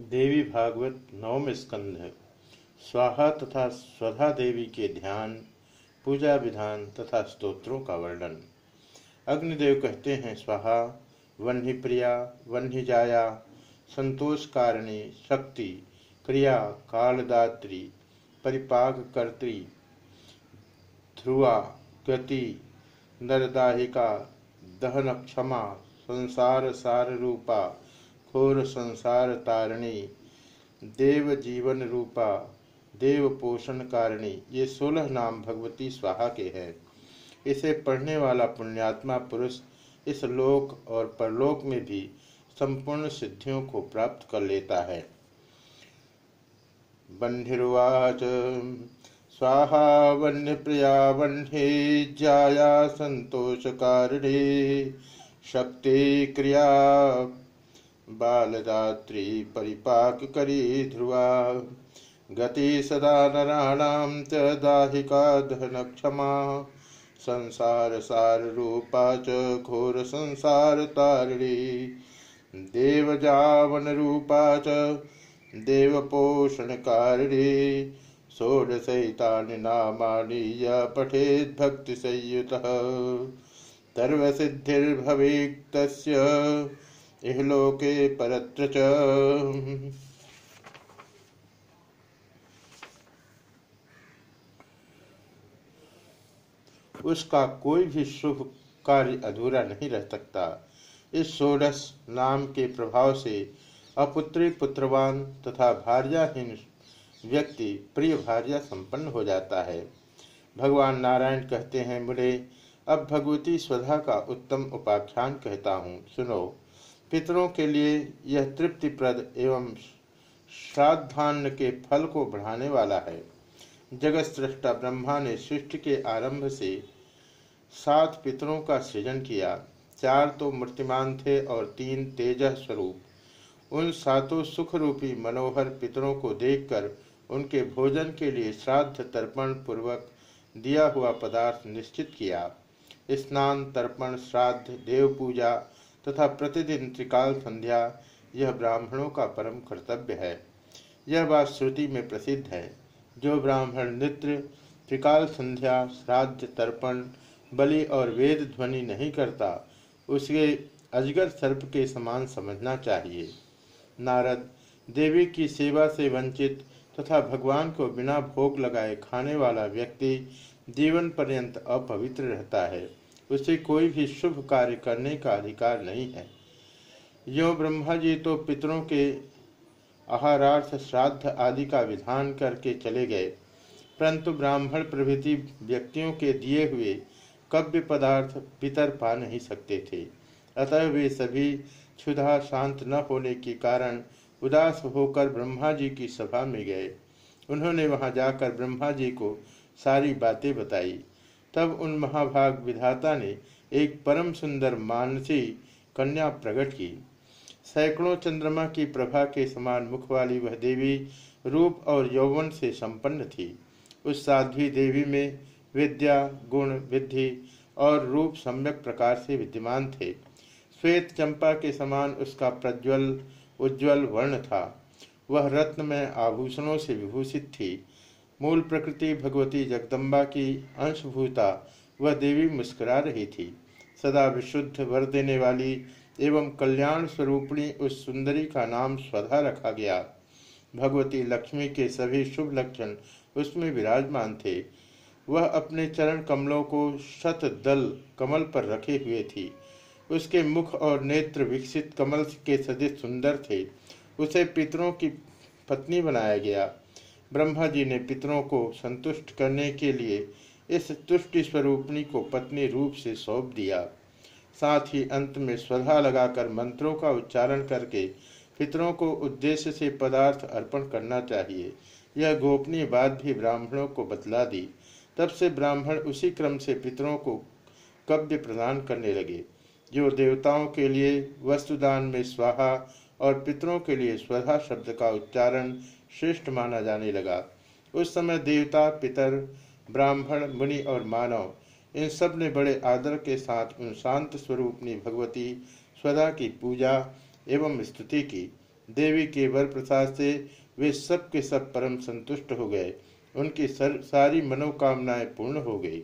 देवी भागवत नवम स्कंध स्वाहा तथा स्वधा देवी के ध्यान, पूजा विधान तथा स्तोत्रों का वर्णन। अग्निदेव कहते हैं, स्वाहा वन्ही प्रिया वन्ही जाया, संतोष कारिणी, शक्ति, क्रिया, कालदात्री परिपाक कर्त्री, ध्रुवा, गति, नरदाहिका, दहन क्षमा, संसार सार रूपा घोर संसार तारिणी, देव जीवन रूपा, देव पोषण कारिणी, ये सोलह नाम भगवती स्वाहा के हैं। इसे पढ़ने वाला पुण्यात्मा पुरुष इस लोक और परलोक में भी संपूर्ण सिद्धियों को प्राप्त कर लेता है। बंधिर्वाच, स्वाहा वन्य प्रिया वन्हे जाया संतोष कारिणी, शक्ति क्रिया बालदात्री परिपाक करी ध्रुवा। गति सदा नराणां च दाहिका दहन क्षमा संसार सार रूपा च घोर संसार तारिणी। देवजावन रूपा च देवपोषणकारिणी षोडशैतानि नामानि य पठेद् भक्तिसंयुतः। सर्वसिद्धिर्भवेक्तस्य इहलोके परत्र च। उसका कोई भी शुभ कार्य अधूरा नहीं रह सकता। इस षोडश नाम के प्रभाव से अपुत्री पुत्रवान तथा भार्याहीन व्यक्ति प्रिय भार्या संपन्न हो जाता है। भगवान नारायण कहते हैं, मुझे अब भगवती स्वधा का उत्तम उपाख्यान कहता हूँ। सुनो पितरों के लिए यह तृप्तिप्रद एवं श्राद्धान्न के फल को बढ़ाने वाला है। जगत सृष्टा ब्रह्मा ने सृष्टि के आरंभ से सात पितरों का सृजन किया। चार तो मूर्तिमान थे और तीन तेज स्वरूप। उन सातों सुख रूपी मनोहर पितरों को देखकर उनके भोजन के लिए श्राद्ध तर्पण पूर्वक दिया हुआ पदार्थ निश्चित किया। स्नान, तर्पण, श्राद्ध देव पूजा तथा प्रतिदिन त्रिकाल संध्या यह ब्राह्मणों का परम कर्तव्य है। यह बात श्रुति में प्रसिद्ध है। जो ब्राह्मण नित्र त्रिकाल संध्या, श्राद्ध, तर्पण, बलि और वेद ध्वनि नहीं करता उसके अजगर सर्प के समान समझना चाहिए। नारद, देवी की सेवा से वंचित तथा भगवान को बिना भोग लगाए खाने वाला व्यक्ति जीवन पर्यंत अपवित्र रहता है। उसे कोई भी शुभ कार्य करने का अधिकार नहीं है। यो ब्रह्मा जी तो पितरों के आहारार्थ, श्राद्ध आदि का विधान करके चले गए। परंतु ब्राह्मण प्रभृति व्यक्तियों के दिए हुए कव्य पदार्थ पितर पा नहीं सकते थे। अतः वे सभी क्षुधा शांत न होने के कारण उदास होकर ब्रह्मा जी की सभा में गए। उन्होंने वहाँ जाकर ब्रह्मा जी को सारी बातें बताई। तब उन महाभाग विधाता ने एक परम सुंदर मानसी कन्या प्रकट की। सैकड़ों चंद्रमा की प्रभा के समान मुख वाली वह देवी रूप और यौवन से संपन्न थी। उस साध्वी देवी में विद्या, गुण, विधि और रूप सम्यक प्रकार से विद्यमान थे। श्वेत चंपा के समान उसका प्रज्वल, उज्ज्वल वर्ण था। वह रत्न में आभूषणों से विभूषित थी। मूल प्रकृति भगवती जगदम्बा की अंशभूता, वह देवी मुस्कुरा रही थी। सदा विशुद्ध वर देने वाली एवं कल्याण स्वरूपणी उस सुंदरी का नाम स्वधा रखा गया। भगवती लक्ष्मी के सभी शुभ लक्षण उसमें विराजमान थे। वह अपने चरण कमलों को शत दल कमल पर रखे हुए थी। उसके मुख और नेत्र विकसित कमल के सदिश सुंदर थे। उसे पितरों की पत्नी बनाया गया। ब्रह्मा जी ने पितरों को संतुष्ट करने के लिए इस तुष्टि स्वरूपणी को पत्नी रूप से सौंप दिया। साथ ही अंत में स्वधा लगाकर मंत्रों का उच्चारण करके पितरों को उद्देश्य से पदार्थ अर्पण करना चाहिए। यह गोपनीय बात भी ब्राह्मणों को बतला दी। तब से ब्राह्मण उसी क्रम से पितरों को कव्य प्रदान करने लगे, जो देवताओं के लिए वस्तुदान में स्वाहा और पितरों के लिए स्वधा शब्द का उच्चारण श्रेष्ठ माना जाने लगा। उस समय देवता पितर ब्राह्मण मुनि और मानव इन सबने बड़े आदर के साथ उन शांत स्वरूपनी भगवती स्वदा की पूजा एवं स्तुति की। देवी के वर प्रसाद से वे सब के सब परम संतुष्ट हो गए। उनकी सर, सारी मनोकामनाएँ पूर्ण हो गई।